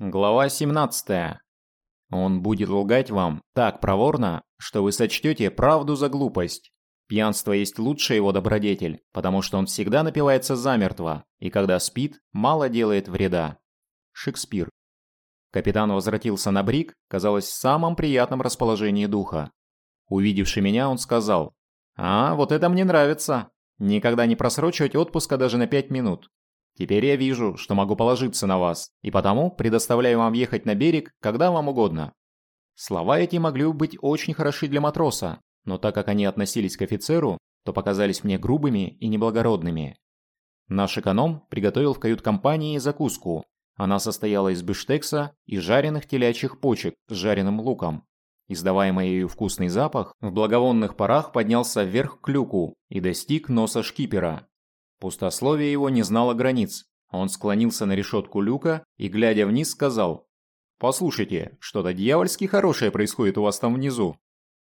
Глава 17. Он будет лгать вам так проворно, что вы сочтете правду за глупость. Пьянство есть лучший его добродетель, потому что он всегда напивается замертво, и когда спит, мало делает вреда. Шекспир. Капитан возвратился на брик, казалось, в самом приятном расположении духа. Увидевши меня, он сказал, «А, вот это мне нравится. Никогда не просрочивать отпуска даже на пять минут. Теперь я вижу, что могу положиться на вас, и потому предоставляю вам ехать на берег, когда вам угодно». Слова эти могли быть очень хороши для матроса, но так как они относились к офицеру, то показались мне грубыми и неблагородными. Наш эконом приготовил в кают-компании закуску. Она состояла из бифштекса и жареных телячьих почек с жареным луком. Издаваемый ею вкусный запах в благовонных парах поднялся вверх к люку и достиг носа шкипера. Пустословие его не знало границ. Он склонился на решетку люка и, глядя вниз, сказал «Послушайте, что-то дьявольски хорошее происходит у вас там внизу».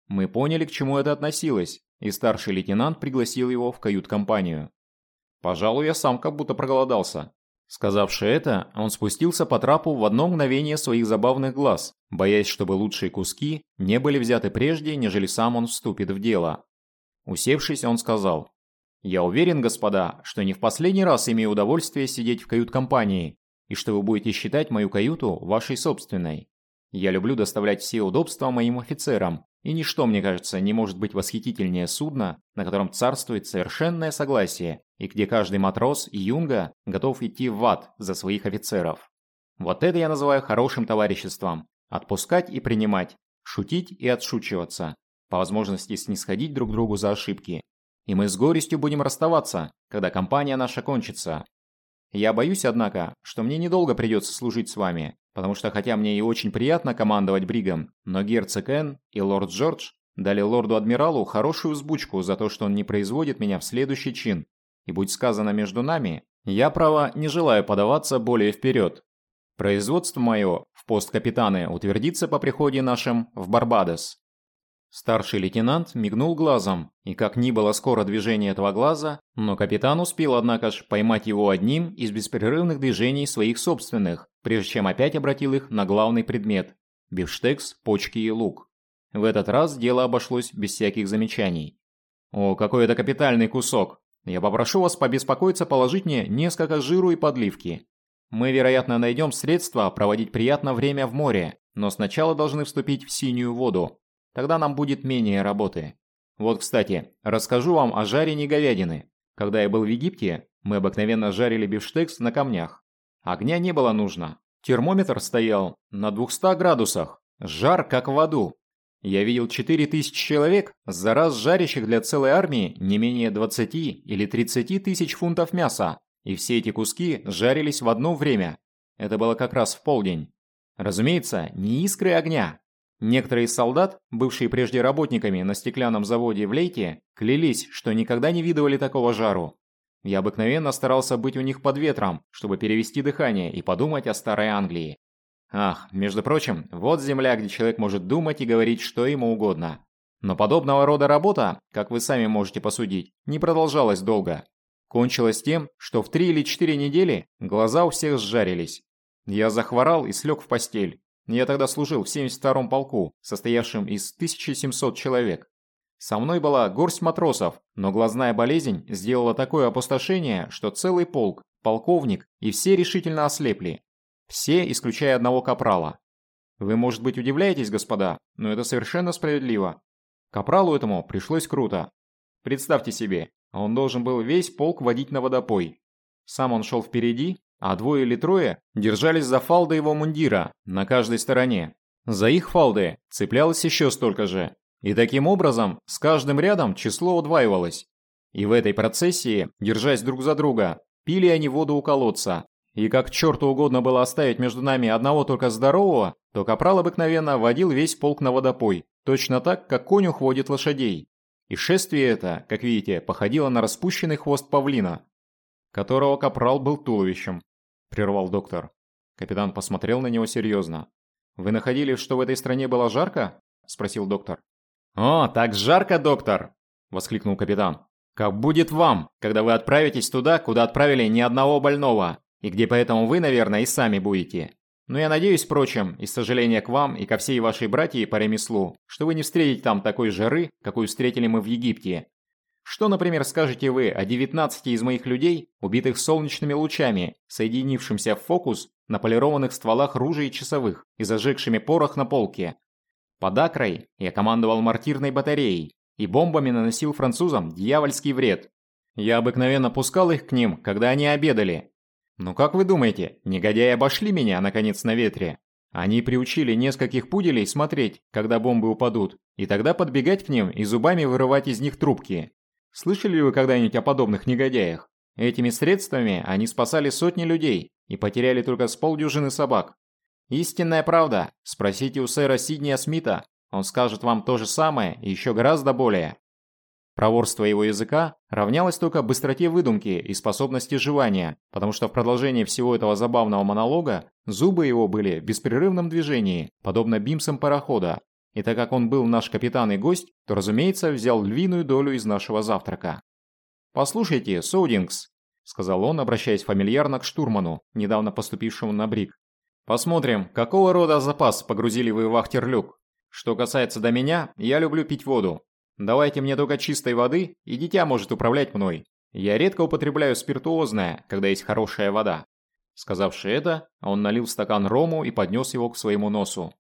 Мы поняли, к чему это относилось, и старший лейтенант пригласил его в кают-компанию. «Пожалуй, я сам как будто проголодался». Сказавши это, он спустился по трапу в одно мгновение своих забавных глаз, боясь, чтобы лучшие куски не были взяты прежде, нежели сам он вступит в дело. Усевшись, он сказал я уверен, господа, что не в последний раз имею удовольствие сидеть в кают-компании, и что вы будете считать мою каюту вашей собственной. Я люблю доставлять все удобства моим офицерам, и ничто, мне кажется, не может быть восхитительнее судна, на котором царствует совершенное согласие, и где каждый матрос и юнга готов идти в ад за своих офицеров. Вот это я называю хорошим товариществом. Отпускать и принимать, шутить и отшучиваться, по возможности снисходить друг другу за ошибки, и мы с горестью будем расставаться, когда компания наша кончится. Я боюсь, однако, что мне недолго придется служить с вами, потому что хотя мне и очень приятно командовать бригом, но герцог Энн и лорд Джордж дали лорду-адмиралу хорошую взбучку за то, что он не производит меня в следующий чин. И будь сказано между нами, я, право, не желаю подаваться более вперед. Производство мое в пост капитаны утвердится по приходе нашим в Барбадос. Старший лейтенант мигнул глазом, и как ни было скоро движение этого глаза, но капитан успел, однако ж, поймать его одним из беспрерывных движений своих собственных, прежде чем опять обратил их на главный предмет – бифштекс, почки и лук. В этот раз дело обошлось без всяких замечаний. «О, какой это капитальный кусок! Я попрошу вас побеспокоиться положить мне несколько жиру и подливки. Мы, вероятно, найдем средства проводить приятно время в море, но сначала должны вступить в синюю воду, Тогда нам будет менее работы. Вот, кстати, расскажу вам о жарении говядины. Когда я был в Египте, мы обыкновенно жарили бифштекс на камнях. Огня не было нужно. Термометр стоял на 200 градусах. Жар как в аду. Я видел 4000 человек, за раз жарящих для целой армии не менее 20 или 30 тысяч фунтов мяса. И все эти куски жарились в одно время. Это было как раз в полдень. Разумеется, не искры огня, Некоторые из солдат, бывшие прежде работниками на стеклянном заводе в Лейте, клялись, что никогда не видывали такого жару. Я обыкновенно старался быть у них под ветром, чтобы перевести дыхание и подумать о старой Англии. Ах, между прочим, вот земля, где человек может думать и говорить что ему угодно. Но подобного рода работа, как вы сами можете посудить, не продолжалась долго. Кончилось тем, что в три или четыре недели глаза у всех сжарились. Я захворал и слег в постель. Я тогда служил в 72-м полку, состоявшем из 1700 человек. Со мной была горсть матросов, но глазная болезнь сделала такое опустошение, что целый полк, полковник и все решительно ослепли. Все, исключая одного капрала. Вы, может быть, удивляетесь, господа, но это совершенно справедливо. Капралу этому пришлось круто. Представьте себе, он должен был весь полк водить на водопой. Сам он шел впереди, а двое или трое держались за фалды его мундира на каждой стороне. За их фалды цеплялось еще столько же. И таким образом с каждым рядом число удваивалось. И в этой процессии, держась друг за друга, пили они воду у колодца. И как черту угодно было оставить между нами одного только здорового, то капрал обыкновенно водил весь полк на водопой, точно так, как конюх водит лошадей. И шествие это, как видите, походило на распущенный хвост павлина, которого капрал был туловищем, прервал доктор. Капитан посмотрел на него серьезно. «Вы находили, что в этой стране было жарко?» – спросил доктор. «О, так жарко, доктор!» – воскликнул капитан. «Как будет вам, когда вы отправитесь туда, куда отправили ни одного больного, и где поэтому вы, наверное, и сами будете. Но я надеюсь, впрочем, из сожаления к вам и ко всей вашей братье по ремеслу, что вы не встретите там такой жары, какую встретили мы в Египте. Что, например, скажете вы о 19 из моих людей, убитых солнечными лучами, соединившимся в фокус на полированных стволах ружей часовых и зажегшими порох на полке? Под Акрой я командовал мортирной батареей и бомбами наносил французам дьявольский вред. Я обыкновенно пускал их к ним, когда они обедали, ну как вы думаете, негодяи обошли меня, наконец, на ветре? Они приучили нескольких пуделей смотреть, когда бомбы упадут, и тогда подбегать к ним и зубами вырывать из них трубки. Слышали ли вы когда-нибудь о подобных негодяях? Этими средствами они спасали сотни людей и потеряли только с полдюжины собак. Истинная правда. Спросите у сэра Сиднея Смита. Он скажет вам то же самое и еще гораздо более. Проворство его языка равнялось только быстроте выдумки и способности жевания, потому что в продолжении всего этого забавного монолога зубы его были в беспрерывном движении, подобно бимсам парохода. И так как он был наш капитан и гость, то, разумеется, взял львиную долю из нашего завтрака. «Послушайте, Соудингс», — сказал он, обращаясь фамильярно к штурману, недавно поступившему на брик. «Посмотрим, какого рода запас погрузили вы в вахтерлюк. Что касается до меня, я люблю пить воду, Давайте мне только чистой воды, и дитя может управлять мной. Я редко употребляю спиртуозное, когда есть хорошая вода». Сказавши это, он налил стакан рому и поднес его к своему носу.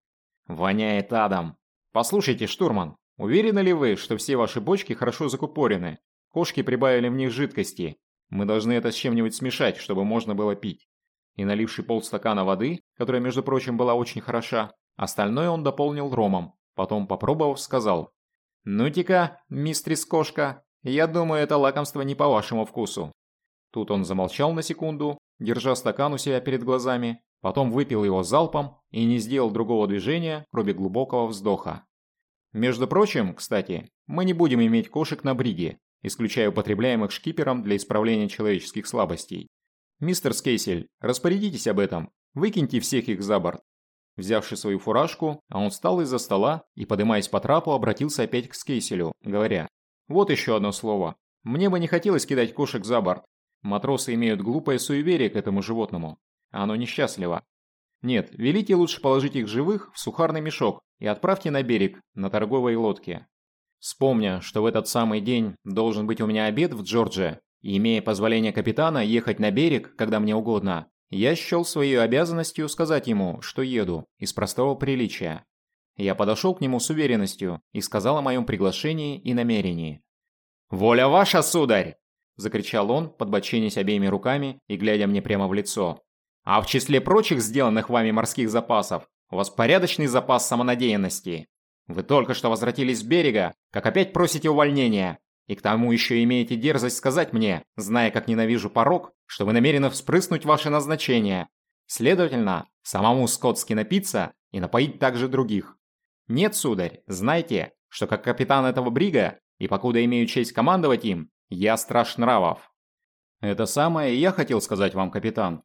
«Воняет адом. Послушайте, штурман, уверены ли вы, что все ваши бочки хорошо закупорены? Кошки прибавили в них жидкости. Мы должны это с чем-нибудь смешать, чтобы можно было пить». И наливший полстакана воды, которая, между прочим, была очень хороша, остальное он дополнил ромом. Потом, попробовав, сказал «Ну-ка, мистрис кошка, я думаю, это лакомство не по вашему вкусу». Тут он замолчал на секунду, держа стакан у себя перед глазами, потом выпил его залпом и не сделал другого движения, кроме глубокого вздоха. Между прочим, кстати, мы не будем иметь кошек на бриге, исключая употребляемых шкипером для исправления человеческих слабостей. Мистер Скейсель, распорядитесь об этом, выкиньте всех их за борт. Взявши свою фуражку, а он встал из-за стола и, подымаясь по трапу, обратился опять к Скейселю, говоря, «Вот еще одно слово. Мне бы не хотелось кидать кошек за борт. Матросы имеют глупое суеверие к этому животному. Оно несчастливо. Нет, велите лучше положить их живых в сухарный мешок и отправьте на берег, на торговой лодке. Вспомня, что в этот самый день должен быть у меня обед в Джорджии, и имея позволение капитана ехать на берег, когда мне угодно, я счел своей обязанностью сказать ему, что еду, из простого приличия. Я подошел к нему с уверенностью и сказал о моем приглашении и намерении. «Воля ваша, сударь!» – закричал он, подбоченясь обеими руками и глядя мне прямо в лицо. «А в числе прочих сделанных вами морских запасов, у вас порядочный запас самонадеянности. Вы только что возвратились с берега, как опять просите увольнения, и к тому еще имеете дерзость сказать мне, зная, как ненавижу порог, что вы намерены вспрыснуть ваше назначение. Следовательно, самому скотски напиться и напоить также других. Нет, сударь, знайте, что как капитан этого брига, и покуда имею честь командовать им, я страж нравов. Это самое я хотел сказать вам, капитан,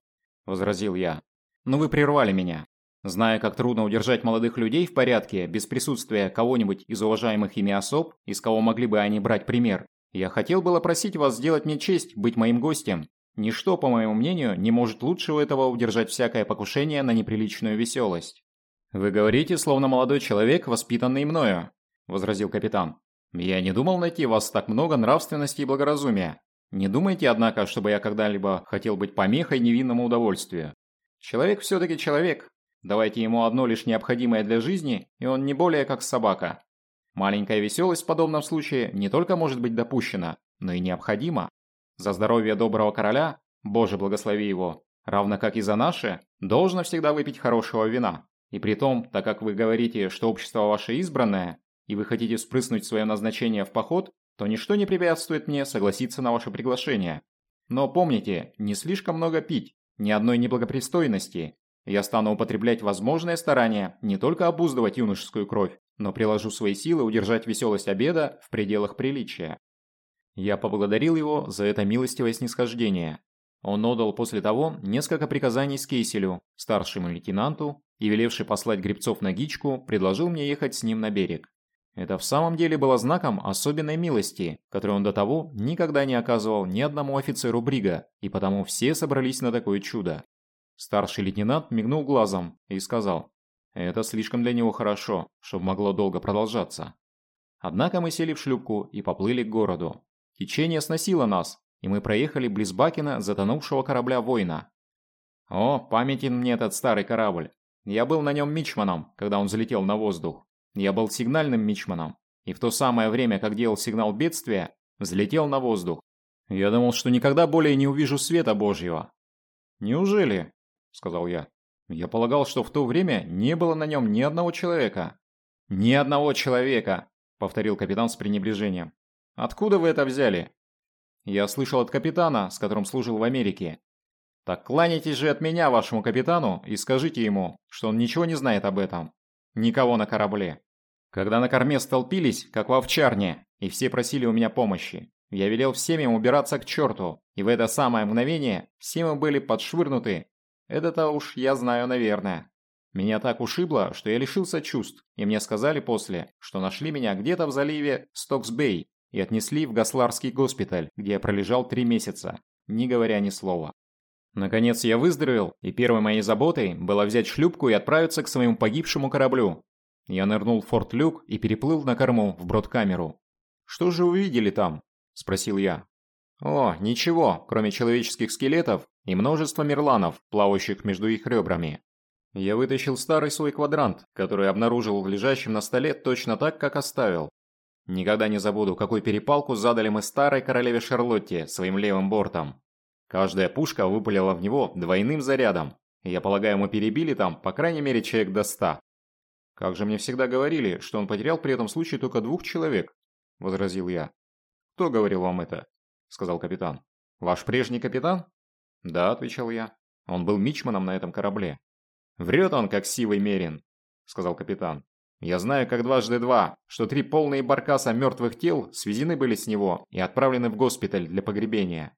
возразил я. Но вы прервали меня. Зная, как трудно удержать молодых людей в порядке без присутствия кого-нибудь из уважаемых ими особ, из кого могли бы они брать пример, я хотел было просить вас сделать мне честь быть моим гостем. Ничто, по моему мнению, не может лучше этого удержать всякое покушение на неприличную веселость. «Вы говорите, словно молодой человек, воспитанный мною», – возразил капитан. «Я не думал найти в вас так много нравственности и благоразумия. Не думайте, однако, чтобы я когда-либо хотел быть помехой невинному удовольствию. Человек все-таки человек, Давайте ему одно лишь необходимое для жизни, и он не более как собака. Маленькая веселость в подобном случае не только может быть допущена, но и необходима. За здоровье доброго короля, Боже благослови его, равно как и за наше, должно всегда выпить хорошего вина. И при том, так как вы говорите, что общество ваше избранное, и вы хотите спрыснуть свое назначение в поход, то ничто не препятствует мне согласиться на ваше приглашение. Но помните, не слишком много пить, ни одной неблагопристойности, я стану употреблять возможные старания не только обуздывать юношескую кровь, но приложу свои силы удержать веселость обеда в пределах приличия. Я поблагодарил его за это милостивое снисхождение. Он отдал после того несколько приказаний Скейселю, старшему лейтенанту, и, велевший послать гребцов на Гичку, предложил мне ехать с ним на берег. Это в самом деле было знаком особенной милости, которую он до того никогда не оказывал ни одному офицеру Брига, и потому все собрались на такое чудо. Старший лейтенант мигнул глазом и сказал, «Это слишком для него хорошо, чтобы могло долго продолжаться». Однако мы сели в шлюпку и поплыли к городу. Течение сносило нас, и мы проехали близ Бакина затонувшего корабля воина. О, памятен мне этот старый корабль. Я был на нем мичманом, когда он взлетел на воздух. Я был сигнальным мичманом, и в то самое время, как делал сигнал бедствия, взлетел на воздух. Я думал, что никогда более не увижу света Божьего. Неужели? – сказал я. «Я полагал, что в то время не было на нем ни одного человека». «Ни одного человека!» – повторил капитан с пренебрежением. «Откуда вы это взяли?» «Я слышал от капитана, с которым служил в Америке». «Так кланяйтесь же от меня вашему капитану и скажите ему, что он ничего не знает об этом. Никого на корабле. Когда на корме столпились, как в овчарне, и все просили у меня помощи, я велел всем им убираться к черту, и в это самое мгновение все мы были подшвырнуты это-то уж я знаю, наверное. Меня так ушибло, что я лишился чувств, и мне сказали после, что нашли меня где-то в заливе Стокс-Бэй и отнесли в Гасларский госпиталь, где я пролежал три месяца, не говоря ни слова. Наконец я выздоровел, и первой моей заботой было взять шлюпку и отправиться к своему погибшему кораблю. Я нырнул в форт Люк и переплыл на корму в бродкамеру. «Что же увидели там?» – спросил я. «О, ничего, кроме человеческих скелетов и множество мерланов, плавающих между их ребрами. Я вытащил старый свой квадрант, который обнаружил лежащим на столе точно так, как оставил. Никогда не забуду, какую перепалку задали мы старой королеве Шарлотте своим левым бортом. Каждая пушка выпалила в него двойным зарядом. Я полагаю, мы перебили там, по крайней мере, человек до ста. «Как же мне всегда говорили, что он потерял при этом случае только двух человек?» – возразил я. «Кто говорил вам это?» – сказал капитан. «Ваш прежний капитан?» «Да», – отвечал я. «Он был мичманом на этом корабле». «Врет он, как сивый мерин», – сказал капитан. «Я знаю, как дважды два, что три полные баркаса мертвых тел свезены были с него и отправлены в госпиталь для погребения».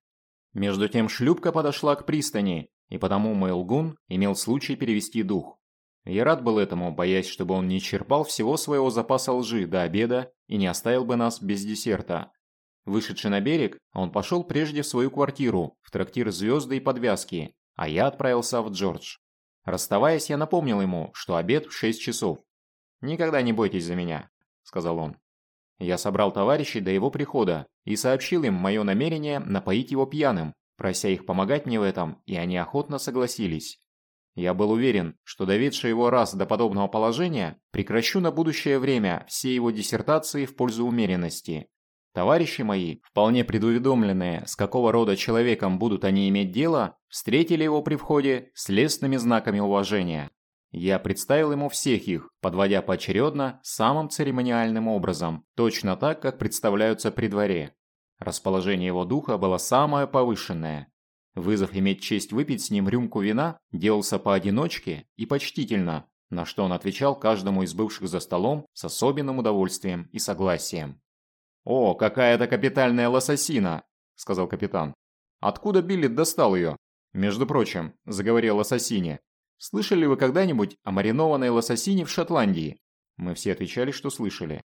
Между тем шлюпка подошла к пристани, и потому мой лгун имел случай перевести дух. Я рад был этому, боясь, чтобы он не черпал всего своего запаса лжи до обеда и не оставил бы нас без десерта. Вышедший на берег, он пошел прежде в свою квартиру, в трактир «Звезды и подвязки», а я отправился в Джордж. Расставаясь, я напомнил ему, что обед в 6 часов. «Никогда не бойтесь за меня», – сказал он. Я собрал товарищей до его прихода и сообщил им мое намерение напоить его пьяным, прося их помогать мне в этом, и они охотно согласились. Я был уверен, что доведший его раз до подобного положения, прекращу на будущее время все его диссертации в пользу умеренности, Товарищи мои, вполне предуведомленные, с какого рода человеком будут они иметь дело, встретили его при входе с лестными знаками уважения. Я представил ему всех их, подводя поочередно самым церемониальным образом, точно так, как представляются при дворе. Расположение его духа было самое повышенное. Вызов иметь честь выпить с ним рюмку вина делался поодиночке и почтительно, на что он отвечал каждому из бывших за столом с особенным удовольствием и согласием. «О, какая это капитальная лососина!» – сказал капитан. «Откуда Биллет достал ее?» «Между прочим», – заговорил лососине. «Слышали вы когда-нибудь о маринованной лососине в Шотландии?» Мы все отвечали, что слышали.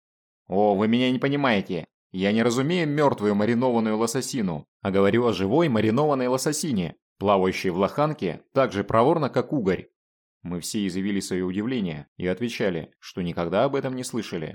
«О, вы меня не понимаете. Я не разумею мертвую маринованную лососину, а говорю о живой маринованной лососине, плавающей в лоханке так же проворно, как угорь». Мы все изъявили свое удивление и отвечали, что никогда об этом не слышали.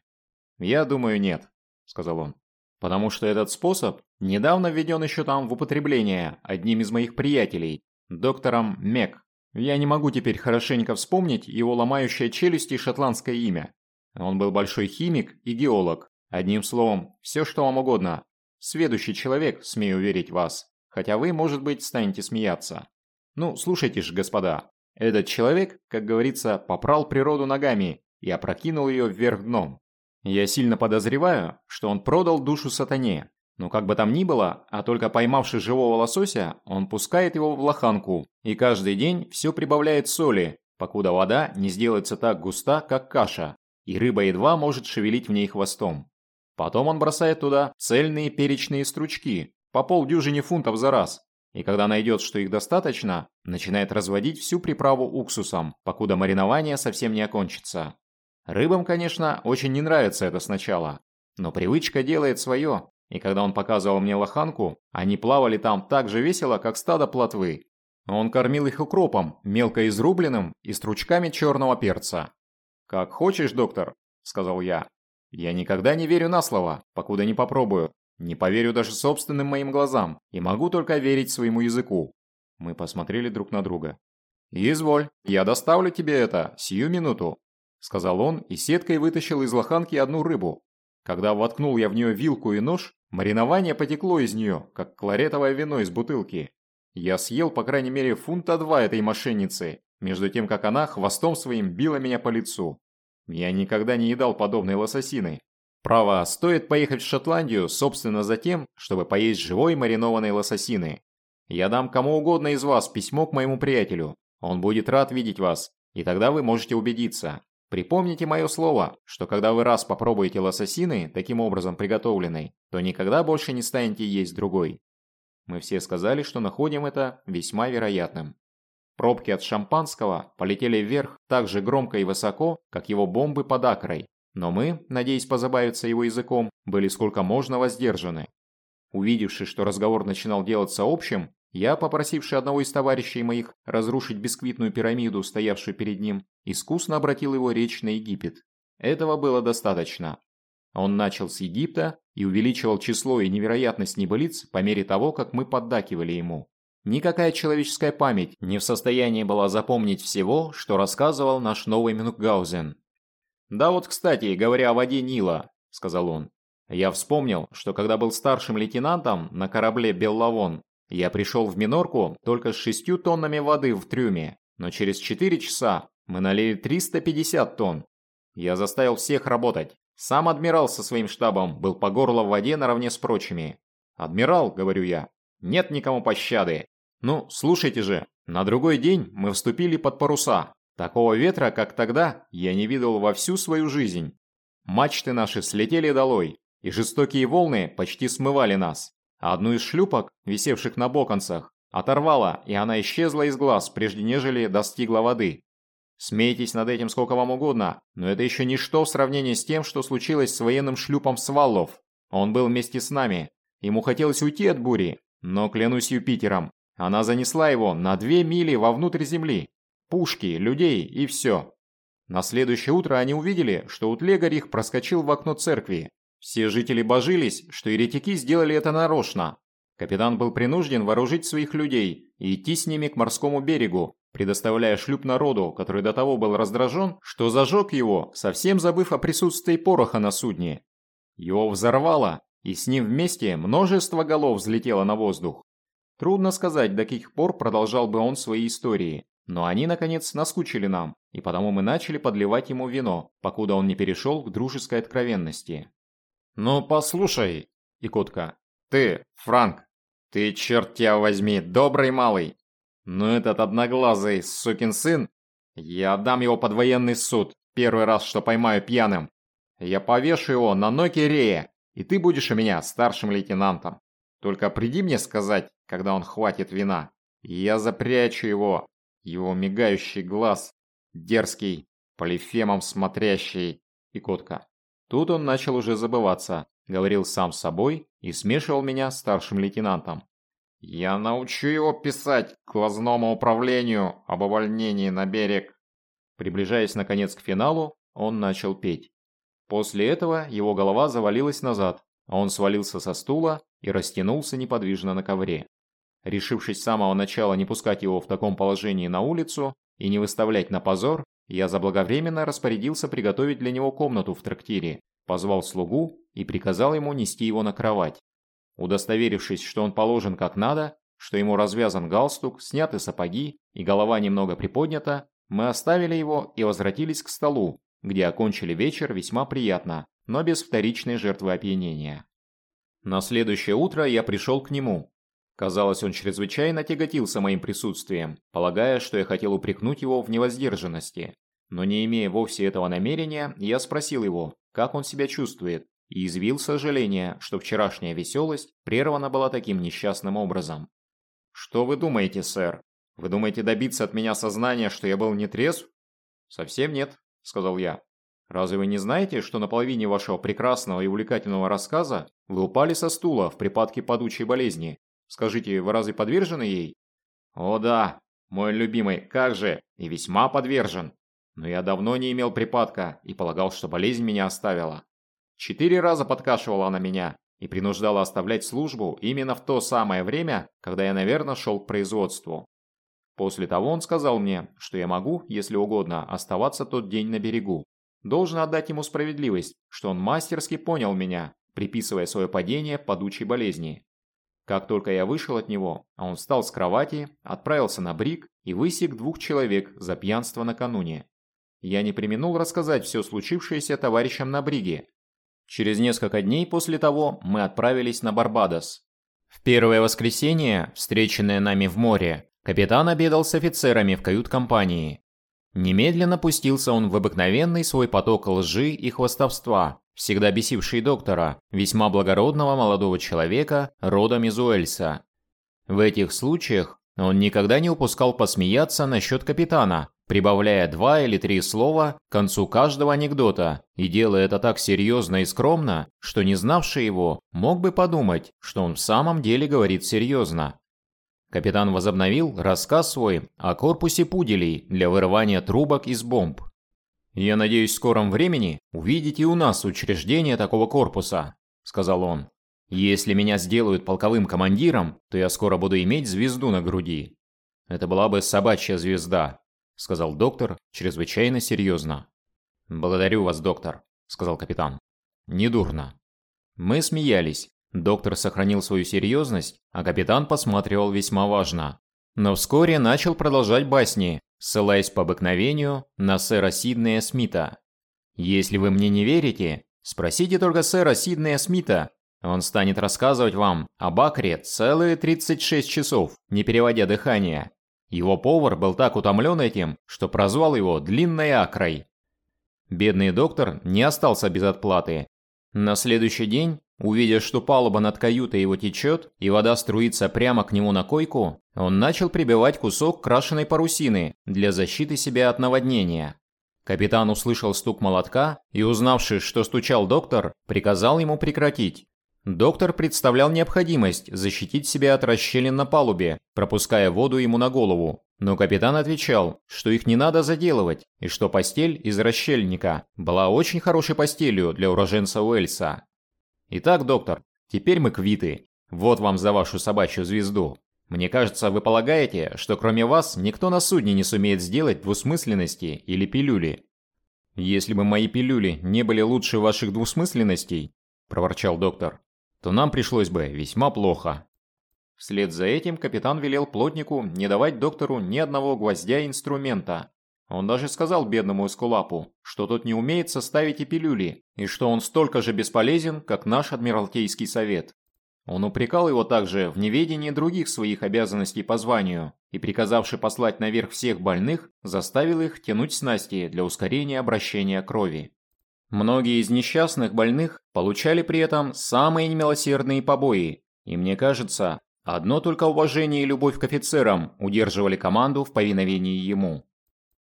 «Я думаю, нет», сказал он. «Потому что этот способ недавно введен еще там в употребление одним из моих приятелей, доктором Мек. Я не могу теперь хорошенько вспомнить его ломающее челюсти шотландское имя. Он был большой химик и геолог. Одним словом, все что вам угодно. Сведущий человек, смею уверить вас. Хотя вы, может быть, станете смеяться. Ну, слушайте же, господа. Этот человек, как говорится, попрал природу ногами и опрокинул ее вверх дном. Я сильно подозреваю, что он продал душу сатане. Но как бы там ни было, а только поймавший живого лосося, он пускает его в лоханку и каждый день все прибавляет соли, покуда вода не сделается так густа, как каша, и рыба едва может шевелить в ней хвостом. Потом он бросает туда цельные перечные стручки, по полдюжине фунтов за раз, и когда найдет, что их достаточно, начинает разводить всю приправу уксусом, покуда маринование совсем не окончится. Рыбам, конечно, очень не нравится это сначала, но привычка делает свое, и когда он показывал мне лоханку, они плавали там так же весело, как стадо плотвы. Он кормил их укропом, мелко изрубленным и стручками черного перца. «Как хочешь, доктор», – сказал я. «Я никогда не верю на слово, покуда не попробую. Не поверю даже собственным моим глазам и могу только верить своему языку». Мы посмотрели друг на друга. «Изволь, я доставлю тебе это, сию минуту», – сказал он и сеткой вытащил из лоханки одну рыбу. Когда воткнул я в нее вилку и нож, маринование потекло из нее, как кларетовое вино из бутылки. Я съел по крайней мере фунта два этой мошенницы, между тем как она хвостом своим била меня по лицу. Я никогда не едал подобной лососины. Право, стоит поехать в Шотландию, собственно, за тем, чтобы поесть живой маринованной лососины. Я дам кому угодно из вас письмо к моему приятелю. Он будет рад видеть вас, и тогда вы можете убедиться. Припомните мое слово, что когда вы раз попробуете лососины, таким образом приготовленной, то никогда больше не станете есть другой. Мы все сказали, что находим это весьма вероятным. Пробки от шампанского полетели вверх так же громко и высоко, как его бомбы под акрой, но мы, надеясь позабавиться его языком, были сколько можно воздержаны. Увидевши, что разговор начинал делаться общим, я, попросивший одного из товарищей моих разрушить бисквитную пирамиду, стоявшую перед ним, искусно обратил его речь на Египет. Этого было достаточно. Он начал с Египта и увеличивал число и невероятность небылиц по мере того, как мы поддакивали ему. Никакая человеческая память не в состоянии была запомнить всего, что рассказывал наш новый Мюнхгаузен. «Да вот, кстати, говоря о воде Нила», – сказал он, – «я вспомнил, что когда был старшим лейтенантом на корабле «Беллавон», я пришел в Минорку только с шестью тоннами воды в трюме, но через четыре часа мы налили 350 тонн. Я заставил всех работать, сам адмирал со своим штабом был по горло в воде наравне с прочими. «Адмирал», — говорю я, — «нет никому пощады». Ну, слушайте же, на другой день мы вступили под паруса. Такого ветра, как тогда, я не видел во всю свою жизнь. Мачты наши слетели долой, и жестокие волны почти смывали нас. А одну из шлюпок, висевших на боконцах, оторвало, и она исчезла из глаз, прежде нежели достигла воды. Смейтесь над этим сколько вам угодно, но это еще ничто в сравнении с тем, что случилось с военным шлюпом Сваллов. Он был вместе с нами. Ему хотелось уйти от бури, но, клянусь Юпитером, она занесла его на две мили вовнутрь земли. Пушки, людей и все. На следующее утро они увидели, что утлегарь их проскочил в окно церкви. Все жители божились, что еретики сделали это нарочно. Капитан был принужден вооружить своих людей и идти с ними к морскому берегу, предоставляя шлюп народу, который до того был раздражен, что зажег его, совсем забыв о присутствии пороха на судне. Его взорвало, и с ним вместе множество голов взлетело на воздух. Трудно сказать, до каких пор продолжал бы он свои истории, но они, наконец, наскучили нам, и потому мы начали подливать ему вино, покуда он не перешел к дружеской откровенности. «Ну, послушай, Икотка, ты, Франк, ты, черт тебя возьми, добрый малый, но этот одноглазый сукин сын, я отдам его под военный суд, первый раз, что поймаю пьяным. Я повешу его на ноги Рея, и ты будешь у меня старшим лейтенантом. Только приди мне сказать, когда он хватит вина. И я запрячу его, его мигающий глаз, дерзкий, полифемом смотрящий, и котка. Тут он начал уже забываться, говорил сам с собой и смешивал меня с старшим лейтенантом. Я научу его писать глазному управлению об увольнении на берег. Приближаясь наконец к финалу, он начал петь. После этого его голова завалилась назад, а он свалился со стула и растянулся неподвижно на ковре. Решившись с самого начала не пускать его в таком положении на улицу и не выставлять на позор, я заблаговременно распорядился приготовить для него комнату в трактире, позвал слугу и приказал ему нести его на кровать. Удостоверившись, что он положен как надо, что ему развязан галстук, сняты сапоги и голова немного приподнята, мы оставили его и возвратились к столу, где окончили вечер весьма приятно, но без вторичной жертвы опьянения. На следующее утро я пришел к нему. Казалось, он чрезвычайно тяготился моим присутствием, полагая, что я хотел упрекнуть его в невоздержанности. Но не имея вовсе этого намерения, я спросил его, как он себя чувствует, и извил сожаление, что вчерашняя веселость прервана была таким несчастным образом. «Что вы думаете, сэр? Вы думаете добиться от меня сознания, что я был не трезв?» «Совсем нет», — сказал я. «Разве вы не знаете, что на половине вашего прекрасного и увлекательного рассказа вы упали со стула в припадке падучей болезни? Скажите, вы разве подвержены ей?» О да, мой любимый, как же, и весьма подвержен. Но я давно не имел припадка и полагал, что болезнь меня оставила. Четыре раза подкашивала она меня и принуждала оставлять службу именно в то самое время, когда я, наверное, шел к производству. После того он сказал мне, что я могу, если угодно, оставаться тот день на берегу. Должен отдать ему справедливость, что он мастерски понял меня, приписывая свое падение падучей болезни. Как только я вышел от него, он встал с кровати, отправился на брик и высек двух человек за пьянство накануне. Я не применул рассказать все случившееся товарищам на бриге. Через несколько дней после того мы отправились на Барбадос. В первое воскресенье, встреченное нами в море, капитан обедал с офицерами в кают-компании. Немедленно пустился он в обыкновенный свой поток лжи и хвастовства, всегда бесивший доктора, весьма благородного молодого человека, родом из Уэльса. В этих случаях он никогда не упускал посмеяться насчет капитана, прибавляя два или три слова к концу каждого анекдота и делая это так серьезно и скромно, что не знавший его мог бы подумать, что он в самом деле говорит серьезно. Капитан возобновил рассказ свой о корпусе пуделей для вырывания трубок из бомб. «Я надеюсь в скором времени увидеть и у нас учреждение такого корпуса», – сказал он. «Если меня сделают полковым командиром, то я скоро буду иметь звезду на груди». «Это была бы собачья звезда», – сказал доктор чрезвычайно серьезно. «Благодарю вас, доктор», – сказал капитан. «Недурно». Мы смеялись. Доктор сохранил свою серьезность, а капитан посматривал весьма важно. Но вскоре начал продолжать басни, ссылаясь по обыкновению на сэра Сиднея Смита. Если вы мне не верите, спросите только сэра Сиднея Смита. Он станет рассказывать вам об Акре целые 36 часов, не переводя дыхание. Его повар был так утомлен этим, что прозвал его «длинной Акрой». Бедный доктор не остался без отплаты. На следующий день Увидев, что палуба над каютой его течет, и вода струится прямо к нему на койку, он начал прибивать кусок крашеной парусины для защиты себя от наводнения. Капитан услышал стук молотка и, узнавший, что стучал доктор, приказал ему прекратить. Доктор представлял необходимость защитить себя от расщелин на палубе, пропуская воду ему на голову. Но капитан отвечал, что их не надо заделывать, и что постель из расщельника была очень хорошей постелью для уроженца Уэльса. Итак, доктор, теперь мы квиты. Вот вам за вашу собачью звезду. Мне кажется, вы полагаете, что кроме вас никто на судне не сумеет сделать двусмысленности или пилюли. Если бы мои пилюли не были лучше ваших двусмысленностей, проворчал доктор, то нам пришлось бы весьма плохо. Вслед за этим капитан велел плотнику не давать доктору ни одного гвоздя инструмента, он даже сказал бедному Эскулапу, что тот не умеет составить и пилюли, и что он столько же бесполезен, как наш Адмиралтейский совет. Он упрекал его также в неведении других своих обязанностей по званию и, приказавши послать наверх всех больных, заставил их тянуть снасти для ускорения обращения крови. Многие из несчастных больных получали при этом самые немилосердные побои, и мне кажется, одно только уважение и любовь к офицерам удерживали команду в повиновении ему.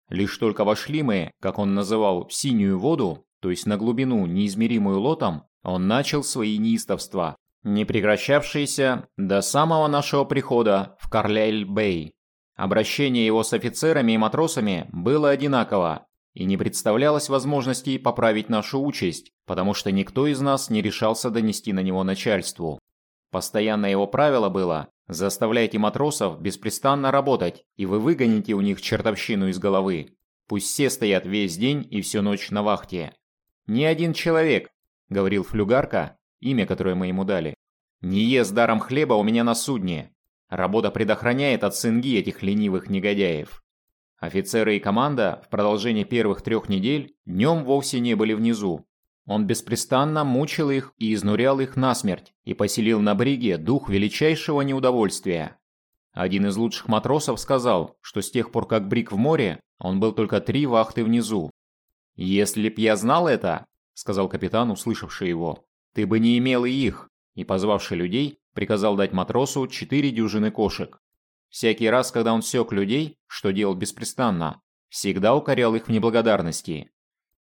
Лишь только вошли мы, как он называл, в синюю воду, то есть на глубину, неизмеримую лотом, он начал свои неистовства, не прекращавшиеся до самого нашего прихода в Карлейль-Бэй. Обращение его с офицерами и матросами было одинаково, и не представлялось возможности поправить нашу участь, потому что никто из нас не решался донести на него начальству. Постоянное его правило было Заставляйте матросов беспрестанно работать, и вы выгоните у них чертовщину из головы. Пусть все стоят весь день и всю ночь на вахте. Ни один человек, говорил флюгарка, имя, которое мы ему дали, не ест даром хлеба у меня на судне. Работа предохраняет от цинги этих ленивых негодяев. Офицеры и команда в продолжении первых трех недель днем вовсе не были внизу, он беспрестанно мучил их и изнурял их насмерть и поселил на бриге дух величайшего неудовольствия. Один из лучших матросов сказал, что с тех пор, как бриг в море, он был только три вахты внизу. «Если б я знал это», — сказал капитан, услышавший его, — «ты бы не имел и их», и, позвавший людей, приказал дать матросу четыре дюжины кошек. Всякий раз, когда он сёк людей, что делал беспрестанно, всегда укорял их в неблагодарности.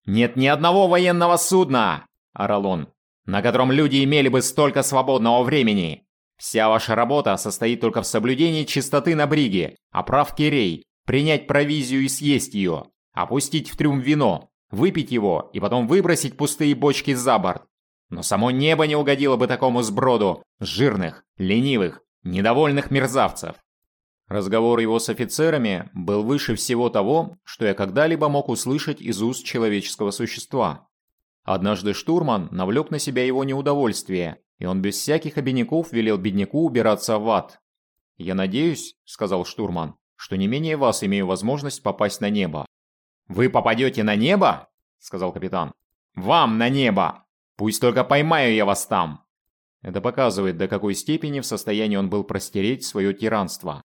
«Нет ни одного военного судна!» – орал он, – «на котором люди имели бы столько свободного времени. Вся ваша работа состоит только в соблюдении чистоты на бриге, оправке рей, принять провизию и съесть ее, опустить в трюм вино, выпить его и потом выбросить пустые бочки за борт. Но само небо не угодило бы такому сброду жирных, ленивых, недовольных мерзавцев. Разговор его с офицерами был выше всего того, что я когда-либо мог услышать из уст человеческого существа. Однажды штурман навлек на себя его неудовольствие, и он без всяких обиняков велел бедняку убираться в ад. «Я надеюсь», — сказал штурман, — «что не менее вас имею возможность попасть на небо». «Вы попадете на небо?» — сказал капитан. «Вам на небо! Пусть только поймаю я вас там!» Это показывает, до какой степени в состоянии он был простереть свое тиранство.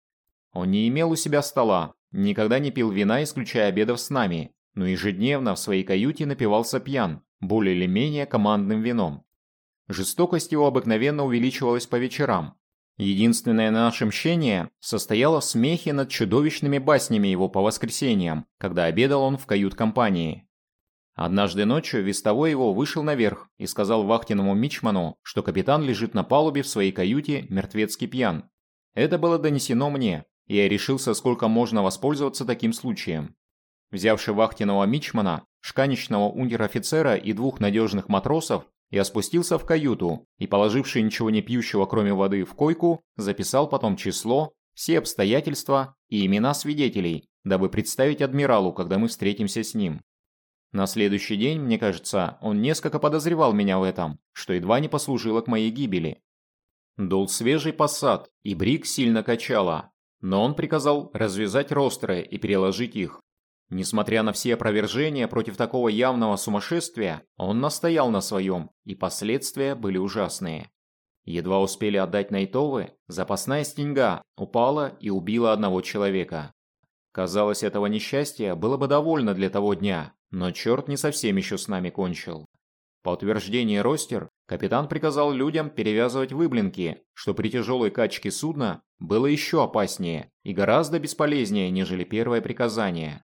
Он не имел у себя стола, никогда не пил вина, исключая обедов с нами, но ежедневно в своей каюте напивался пьян, более или менее командным вином. Жестокость его обыкновенно увеличивалась по вечерам. Единственное наше мщение состояло в смехе над чудовищными баснями его по воскресеньям, когда обедал он в кают-компании. Однажды ночью вестовой его вышел наверх и сказал вахтенному мичману, что капитан лежит на палубе в своей каюте мертвецкий пьян. Это было донесено мне, я решился, сколько можно воспользоваться таким случаем. Взявши вахтенного мичмана, шканечного унтер-офицера и двух надежных матросов, я спустился в каюту и, положивши ничего не пьющего, кроме воды, в койку, записал потом число, все обстоятельства и имена свидетелей, дабы представить адмиралу, когда мы встретимся с ним. На следующий день, мне кажется, он несколько подозревал меня в этом, что едва не послужило к моей гибели. Дул свежий посад, и брик сильно качало, но он приказал развязать ростры и переложить их. Несмотря на все опровержения против такого явного сумасшествия, он настоял на своем, и последствия были ужасные. Едва успели отдать Найтовы, запасная стеньга упала и убила одного человека. Казалось, этого несчастья было бы довольно для того дня, но черт не совсем еще с нами кончил. По утверждению Ростер, капитан приказал людям перевязывать выблинки, что при тяжелой качке судна было еще опаснее и гораздо бесполезнее, нежели первое приказание.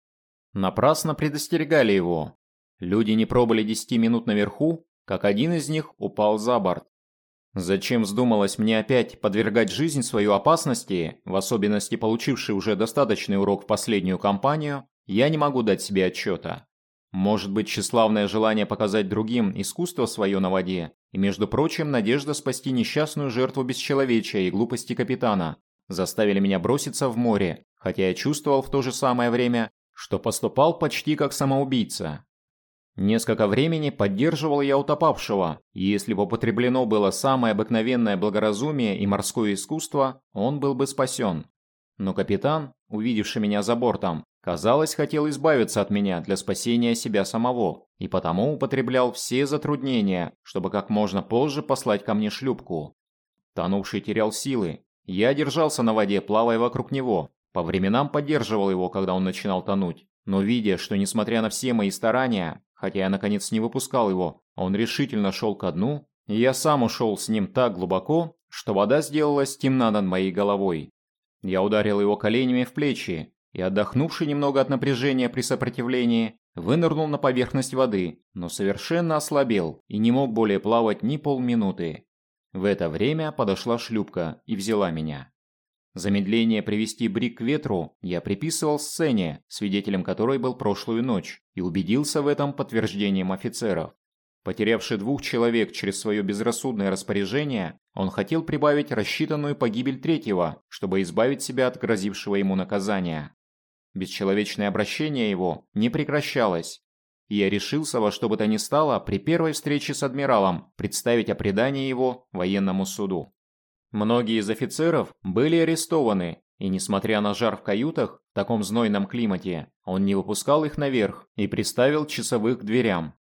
Напрасно предостерегали его. Люди не пробыли десяти минут наверху, как один из них упал за борт. Зачем вздумалось мне опять подвергать жизнь свою опасности, в особенности получивший уже достаточный урок в последнюю кампанию, я не могу дать себе отчета. Может быть, тщеславное желание показать другим искусство свое на воде, и, между прочим, надежда спасти несчастную жертву бесчеловечия и глупости капитана, заставили меня броситься в море, хотя я чувствовал в то же самое время, что поступал почти как самоубийца. Несколько времени поддерживал я утопавшего, и если бы употреблено было самое обыкновенное благоразумие и морское искусство, он был бы спасен. Но капитан, увидевший меня за бортом, казалось, хотел избавиться от меня для спасения себя самого, и потому употреблял все затруднения, чтобы как можно позже послать ко мне шлюпку. Тонувший терял силы. Я держался на воде, плавая вокруг него, по временам поддерживал его, когда он начинал тонуть, но видя, что несмотря на все мои старания, хотя я наконец не выпускал его, он решительно шел ко дну, я сам ушел с ним так глубоко, что вода сделалась темна над моей головой. Я ударил его коленями в плечи, и, отдохнувший немного от напряжения при сопротивлении, вынырнул на поверхность воды, но совершенно ослабел и не мог более плавать ни полминуты. В это время подошла шлюпка и взяла меня. Замедление привести брик к ветру я приписывал сцене, свидетелем которой был прошлую ночь, и убедился в этом подтверждением офицеров. Потерявший двух человек через свое безрассудное распоряжение, он хотел прибавить рассчитанную погибель третьего, чтобы избавить себя от грозившего ему наказания. Бесчеловечное обращение его не прекращалось, я решился во что бы то ни стало при первой встрече с адмиралом представить о предании его военному суду. Многие из офицеров были арестованы, и несмотря на жар в каютах в таком знойном климате, он не выпускал их наверх и приставил часовых к дверям.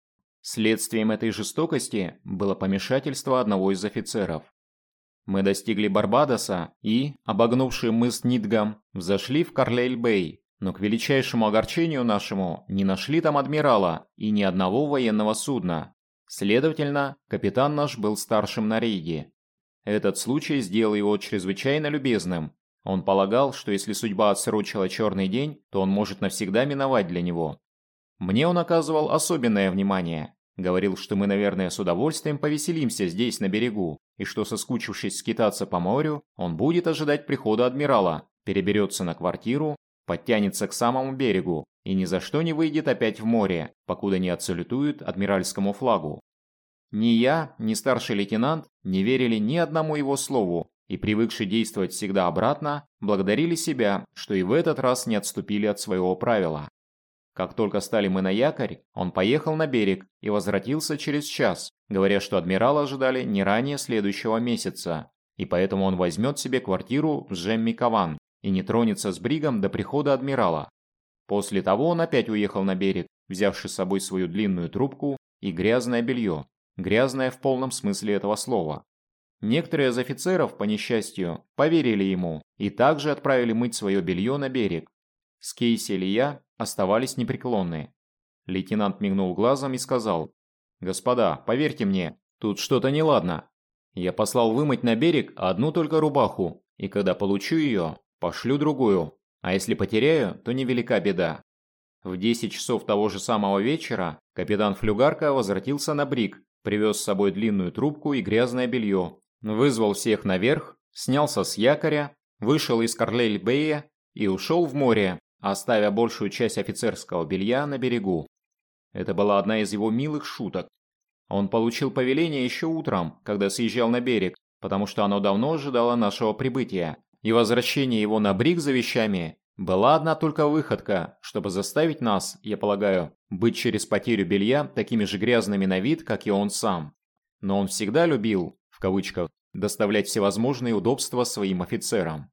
Следствием этой жестокости было помешательство одного из офицеров. Мы достигли Барбадоса и, обогнувший мыс Нидгам, взошли в Карлейль-Бэй, но к величайшему огорчению нашему не нашли там адмирала и ни одного военного судна. Следовательно, капитан наш был старшим на рейде. Этот случай сделал его чрезвычайно любезным. Он полагал, что если судьба отсрочила черный день, то он может навсегда миновать для него. Мне он оказывал особенное внимание. Говорил, что мы, наверное, с удовольствием повеселимся здесь, на берегу, и что, соскучившись скитаться по морю, он будет ожидать прихода адмирала, переберется на квартиру, подтянется к самому берегу и ни за что не выйдет опять в море, покуда не отсалютует адмиральскому флагу. Ни я, ни старший лейтенант не верили ни одному его слову и, привыкшие действовать всегда обратно, благодарили себя, что и в этот раз не отступили от своего правила. Как только стали мы на якорь, он поехал на берег и возвратился через час, говоря, что адмирала ожидали не ранее следующего месяца, и поэтому он возьмет себе квартиру в Жеммикован и не тронется с бригом до прихода адмирала. После того он опять уехал на берег, взявши с собой свою длинную трубку и грязное белье, грязное в полном смысле этого слова. Некоторые из офицеров, по несчастью, поверили ему и также отправили мыть свое белье на берег. С Кейси или я оставались непреклонны. Лейтенант мигнул глазом и сказал, «Господа, поверьте мне, тут что-то неладно. Я послал вымыть на берег одну только рубаху, и когда получу ее, пошлю другую, а если потеряю, то невелика беда». В 10 часов того же самого вечера капитан Флюгарка возвратился на брик, привез с собой длинную трубку и грязное белье, вызвал всех наверх, снялся с якоря, вышел из Карлейль-Бэя и ушел в море, оставя большую часть офицерского белья на берегу. Это была одна из его милых шуток. Он получил повеление еще утром, когда съезжал на берег, потому что оно давно ожидало нашего прибытия, и возвращение его на брик за вещами была одна только выходка, чтобы заставить нас, я полагаю, быть через потерю белья такими же грязными на вид, как и он сам. Но он всегда любил, в кавычках, доставлять всевозможные удобства своим офицерам.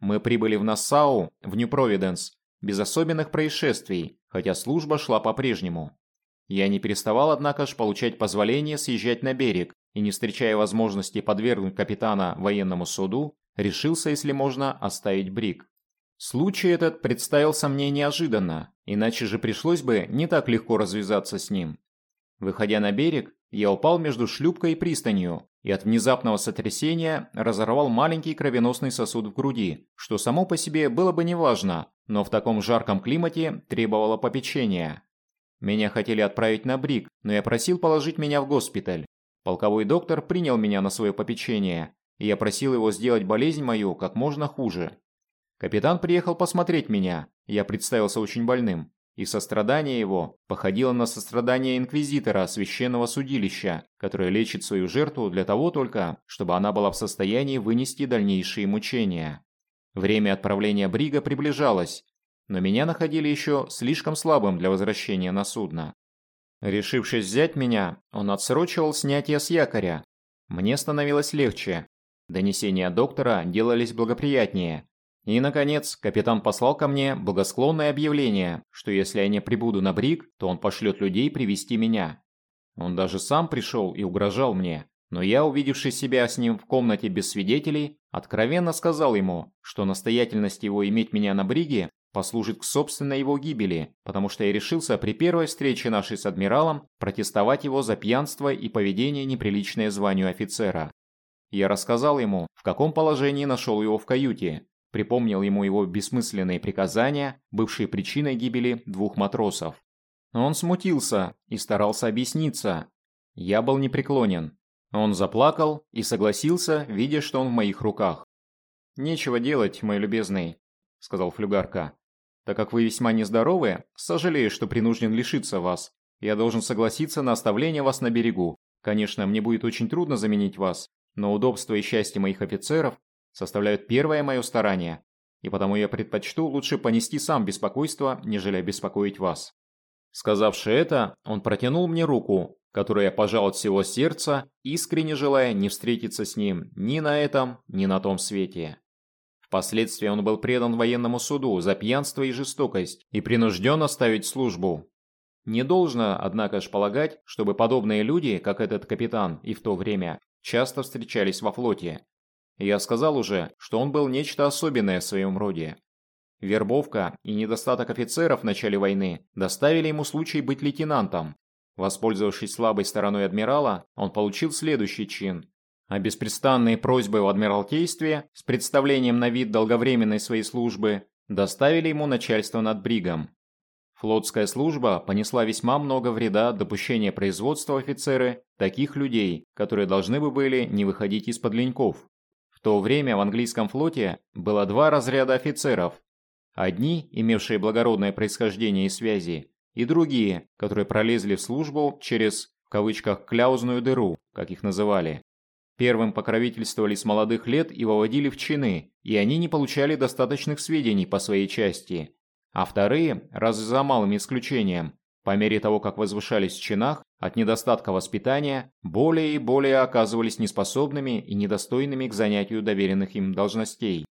Мы прибыли в Нассау, в Нью-Провиденс, без особенных происшествий, хотя служба шла по-прежнему. Я не переставал, однако же, получать позволение съезжать на берег и, не встречая возможности подвергнуть капитана военному суду, решился, если можно, оставить брик. Случай этот представился мне неожиданно, иначе же пришлось бы не так легко развязаться с ним. Выходя на берег, я упал между шлюпкой и пристанью и от внезапного сотрясения разорвал маленький кровеносный сосуд в груди, что само по себе было бы неважно, но в таком жарком климате требовало попечения. Меня хотели отправить на брик, но я просил положить меня в госпиталь. Полковой доктор принял меня на свое попечение, и я просил его сделать болезнь мою как можно хуже. Капитан приехал посмотреть меня, я представился очень больным, и сострадание его походило на сострадание инквизитора священного судилища, который лечит свою жертву для того только, чтобы она была в состоянии вынести дальнейшие мучения. Время отправления Брига приближалось, но меня находили еще слишком слабым для возвращения на судно. Решившись взять меня, он отсрочивал снятие с якоря. Мне становилось легче. Донесения доктора делались благоприятнее, и, наконец, капитан послал ко мне благосклонное объявление, что если я не прибуду на брик, то он пошлет людей привести меня. Он даже сам пришел и угрожал мне, но я, увидевший себя с ним в комнате без свидетелей, откровенно сказал ему, что настоятельность его иметь меня на бриге послужит к собственной его гибели, потому что я решился при первой встрече нашей с адмиралом протестовать его за пьянство и поведение неприличное званию офицера. Я рассказал ему, в каком положении нашел его в каюте, Припомнил ему его бессмысленные приказания, бывшие причиной гибели двух матросов. Он смутился и старался объясниться. Я был непреклонен. Он заплакал и согласился, видя, что он в моих руках. «Нечего делать, мой любезный», — сказал флюгарка. «Так как вы весьма нездоровы, сожалею, что принужден лишиться вас. Я должен согласиться на оставление вас на берегу. Конечно, мне будет очень трудно заменить вас, но удобство и счастье моих офицеров составляют первое мое старание, и потому я предпочту лучше понести сам беспокойство, нежели беспокоить вас». Сказавши это, он протянул мне руку, которую я пожал от всего сердца, искренне желая не встретиться с ним ни на этом, ни на том свете. Впоследствии он был предан военному суду за пьянство и жестокость и принужден оставить службу. Не должно, однако ж, полагать, чтобы подобные люди, как этот капитан и в то время, часто встречались во флоте, я сказал уже, что он был нечто особенное в своем роде. Вербовка и недостаток офицеров в начале войны доставили ему случай быть лейтенантом. Воспользовавшись слабой стороной адмирала, он получил следующий чин. А беспрестанные просьбы в адмиралтействе с представлением на вид долговременной своей службы доставили ему начальство над бригом. Флотская служба понесла весьма много вреда от допущения производства офицеры таких людей, которые должны бы были не выходить из-под леньков. В то время в английском флоте было два разряда офицеров. Одни, имевшие благородное происхождение и связи, и другие, которые пролезли в службу через, в кавычках, «кляузную дыру», как их называли. Первым покровительствовали с молодых лет и выводили в чины, и они не получали достаточных сведений по своей части. А вторые, раз за малым исключением, по мере того, как возвышались в чинах, от недостатка воспитания, более и более оказывались неспособными и недостойными к занятию доверенных им должностей.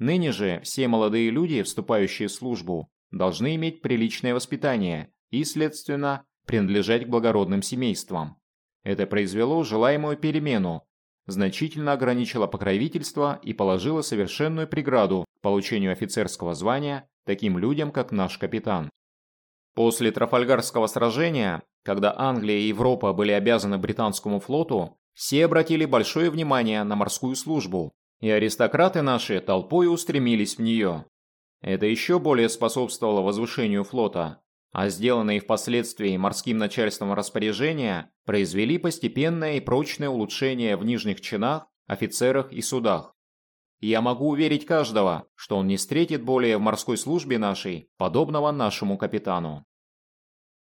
Ныне же все молодые люди, вступающие в службу, должны иметь приличное воспитание и, следственно, принадлежать к благородным семействам. Это произвело желаемую перемену, значительно ограничило покровительство и положило совершенную преграду получению офицерского звания таким людям, как наш капитан. После Трафальгарского сражения, когда Англия и Европа были обязаны британскому флоту, все обратили большое внимание на морскую службу, и аристократы наши толпой устремились в нее. Это еще более способствовало возвышению флота, а сделанные впоследствии морским начальством распоряжения произвели постепенное и прочное улучшение в нижних чинах, офицерах и судах. Я могу уверить каждого, что он не встретит более в морской службе нашей подобного нашему капитану.